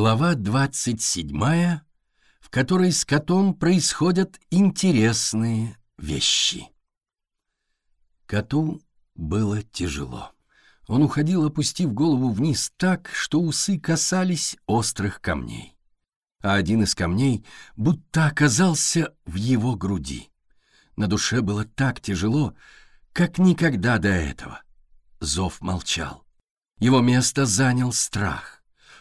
Глава двадцать седьмая, в которой с котом происходят интересные вещи. Коту было тяжело. Он уходил, опустив голову вниз так, что усы касались острых камней. А один из камней будто оказался в его груди. На душе было так тяжело, как никогда до этого. Зов молчал. Его место занял страх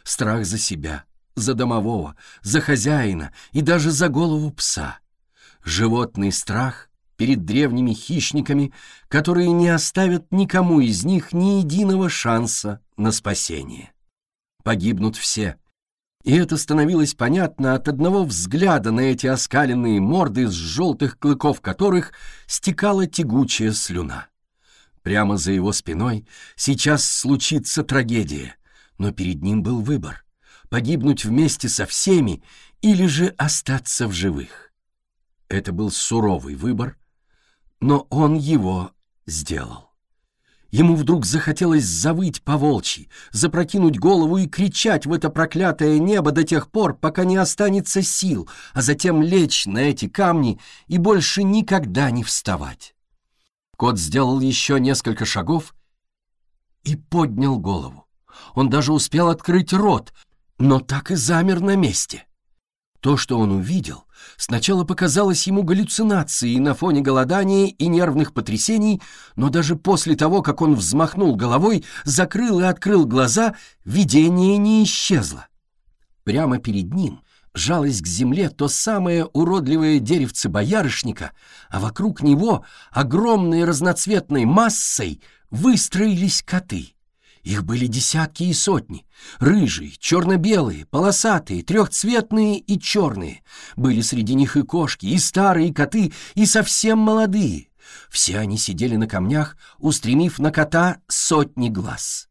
страх за себя, за домового, за хозяина и даже за голову пса. Животный страх перед древними хищниками, которые не оставят никому из них ни единого шанса на спасение. Погибнут все. И это становилось понятно от одного взгляда на эти оскаленные морды, с желтых клыков которых стекала тягучая слюна. Прямо за его спиной сейчас случится трагедия — но перед ним был выбор — погибнуть вместе со всеми или же остаться в живых. Это был суровый выбор, но он его сделал. Ему вдруг захотелось завыть по-волчьи, запрокинуть голову и кричать в это проклятое небо до тех пор, пока не останется сил, а затем лечь на эти камни и больше никогда не вставать. Кот сделал еще несколько шагов и поднял голову. Он даже успел открыть рот, но так и замер на месте. То, что он увидел, сначала показалось ему галлюцинацией на фоне голодания и нервных потрясений, но даже после того, как он взмахнул головой, закрыл и открыл глаза, видение не исчезло. Прямо перед ним жалось к земле то самое уродливое деревце боярышника, а вокруг него огромной разноцветной массой выстроились коты — их были десятки и сотни. Рыжие, черно-белые, полосатые, трехцветные и черные. Были среди них и кошки, и старые коты, и совсем молодые. Все они сидели на камнях, устремив на кота сотни глаз.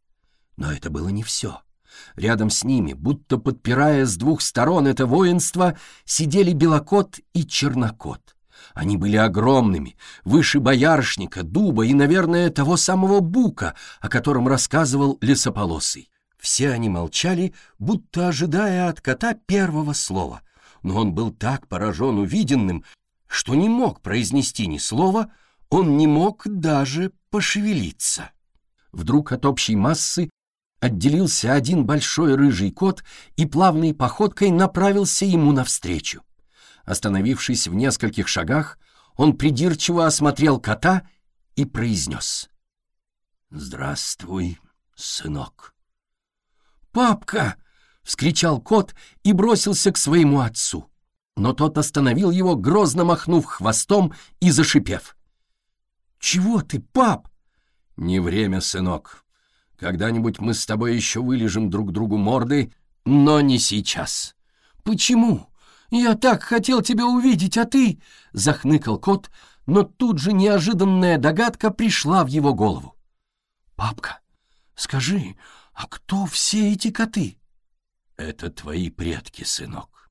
Но это было не все. Рядом с ними, будто подпирая с двух сторон это воинство, сидели белокот и чернокот. Они были огромными, выше боярышника, дуба и, наверное, того самого бука, о котором рассказывал лесополосый. Все они молчали, будто ожидая от кота первого слова. Но он был так поражен увиденным, что не мог произнести ни слова, он не мог даже пошевелиться. Вдруг от общей массы отделился один большой рыжий кот и плавной походкой направился ему навстречу. Остановившись в нескольких шагах, он придирчиво осмотрел кота и произнес. «Здравствуй, сынок». «Папка!» — вскричал кот и бросился к своему отцу. Но тот остановил его, грозно махнув хвостом и зашипев. «Чего ты, пап?» «Не время, сынок. Когда-нибудь мы с тобой еще вылежим друг другу морды, но не сейчас». «Почему? «Я так хотел тебя увидеть, а ты...» — захныкал кот, но тут же неожиданная догадка пришла в его голову. «Папка, скажи, а кто все эти коты?» «Это твои предки, сынок.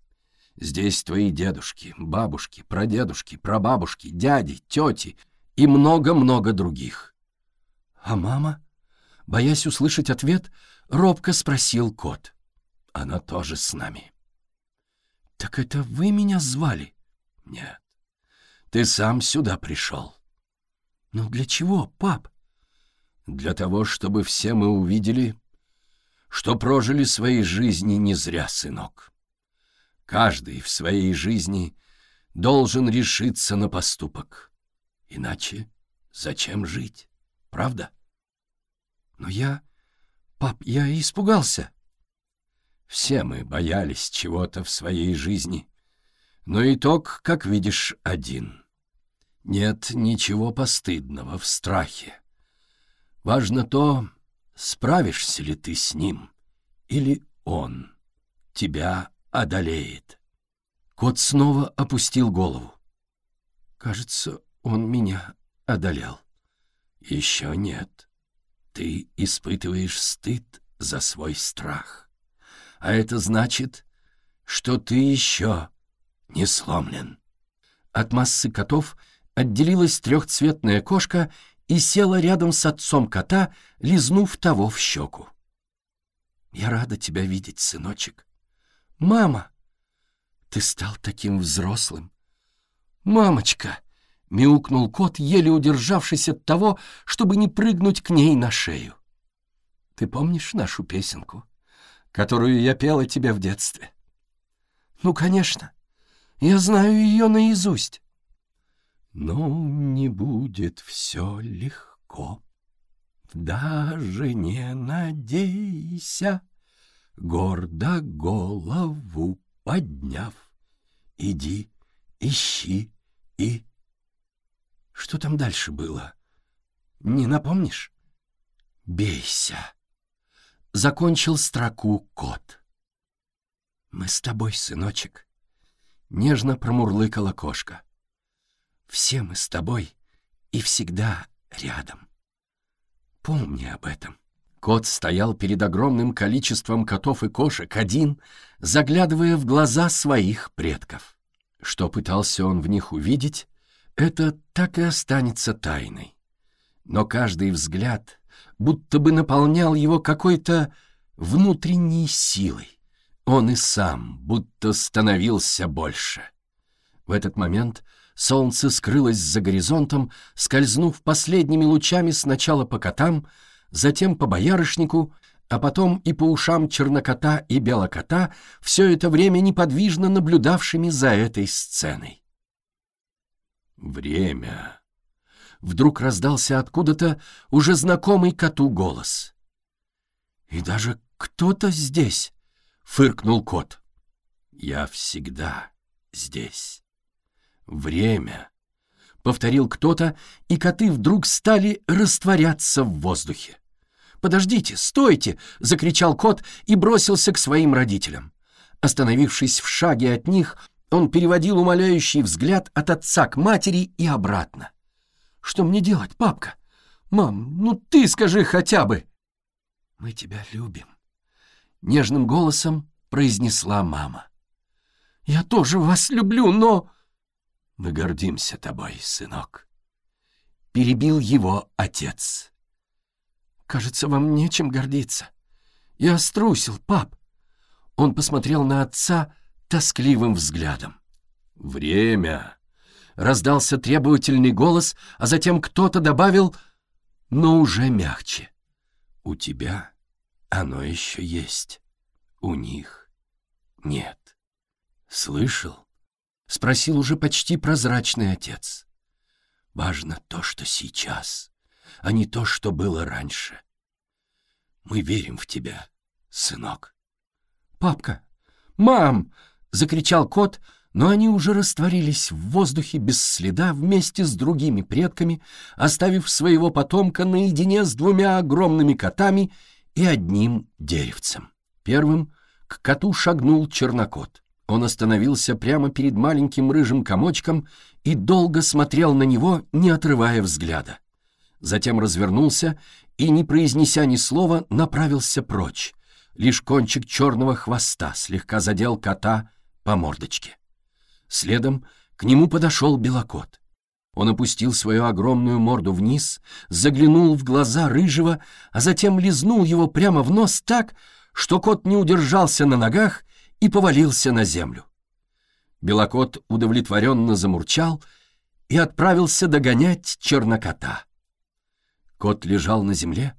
Здесь твои дедушки, бабушки, прадедушки, прабабушки, дяди, тети и много-много других». «А мама?» Боясь услышать ответ, робко спросил кот. «Она тоже с нами». «Так это вы меня звали?» «Нет, ты сам сюда пришел». «Ну для чего, пап?» «Для того, чтобы все мы увидели, что прожили свои жизни не зря, сынок. Каждый в своей жизни должен решиться на поступок. Иначе зачем жить, правда?» «Но я... Пап, я испугался». Все мы боялись чего-то в своей жизни. Но итог, как видишь, один. Нет ничего постыдного в страхе. Важно то, справишься ли ты с ним, или он тебя одолеет. Кот снова опустил голову. Кажется, он меня одолел. Еще нет. Ты испытываешь стыд за свой страх а это значит, что ты еще не сломлен. От массы котов отделилась трехцветная кошка и села рядом с отцом кота, лизнув того в щеку. «Я рада тебя видеть, сыночек. «Мама, ты стал таким взрослым!» «Мамочка!» — мяукнул кот, еле удержавшись от того, чтобы не прыгнуть к ней на шею. «Ты помнишь нашу песенку, которую я пела тебе в детстве?» «Ну, конечно. Я знаю ее наизусть». «Ну, не будет все легко. Даже не надейся, гордо голову подняв. Иди, ищи и... Что там дальше было? Не напомнишь? Бейся. Закончил строку кот. Мы с тобой, сыночек. Нежно промурлыкала кошка. Все мы с тобой и всегда рядом. Помни об этом. Кот стоял перед огромным количеством котов и кошек, один, заглядывая в глаза своих предков. Что пытался он в них увидеть, это так и останется тайной. Но каждый взгляд будто бы наполнял его какой-то внутренней силой. Он и сам будто становился больше. В этот момент солнце скрылось за горизонтом, скользнув последними лучами сначала по котам, затем по боярышнику, а потом и по ушам чернокота и белокота, все это время неподвижно наблюдавшими за этой сценой. «Время!» Вдруг раздался откуда-то уже знакомый коту голос. «И даже кто-то здесь!» — фыркнул кот. «Я всегда здесь. Время!» — повторил кто-то, и коты вдруг стали растворяться в воздухе. «Подождите, стойте!» — закричал кот и бросился к своим родителям. Остановившись в шаге от них, он переводил умоляющий взгляд от отца к матери и обратно. «Что мне делать, папка? Мам, ну ты скажи хотя бы!» «Мы тебя любим», — нежным голосом произнесла мама. «Я тоже вас люблю, но...» «Мы гордимся тобой, сынок», — перебил его отец. «Кажется, вам нечем гордиться. Я струсил, пап». Он посмотрел на отца тоскливым взглядом. «Время!» — раздался требовательный голос, а затем кто-то добавил, но уже мягче. «У тебя оно еще есть, у них нет». «Слышал?» — спросил уже почти прозрачный отец. «Важно то, что сейчас» а не то, что было раньше. Мы верим в тебя, сынок. «Папка! Мам!» — закричал кот, но они уже растворились в воздухе без следа вместе с другими предками, оставив своего потомка наедине с двумя огромными котами и одним деревцем. Первым к коту шагнул чернокот. Он остановился прямо перед маленьким рыжим комочком и долго смотрел на него, не отрывая взгляда затем развернулся и, не произнеся ни слова, направился прочь. Лишь кончик черного хвоста слегка задел кота по мордочке. Следом к нему подошел белокот. Он опустил свою огромную морду вниз, заглянул в глаза рыжего, а затем лизнул его прямо в нос так, что кот не удержался на ногах и повалился на землю. Белокот удовлетворенно замурчал и отправился догонять чернокота. Кот лежал на земле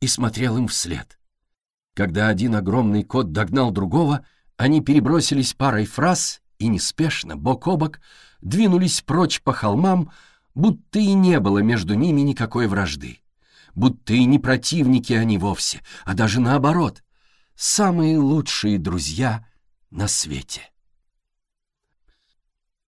и смотрел им вслед. Когда один огромный кот догнал другого, они перебросились парой фраз и неспешно, бок о бок, двинулись прочь по холмам, будто и не было между ними никакой вражды, будто и не противники они вовсе, а даже наоборот, самые лучшие друзья на свете.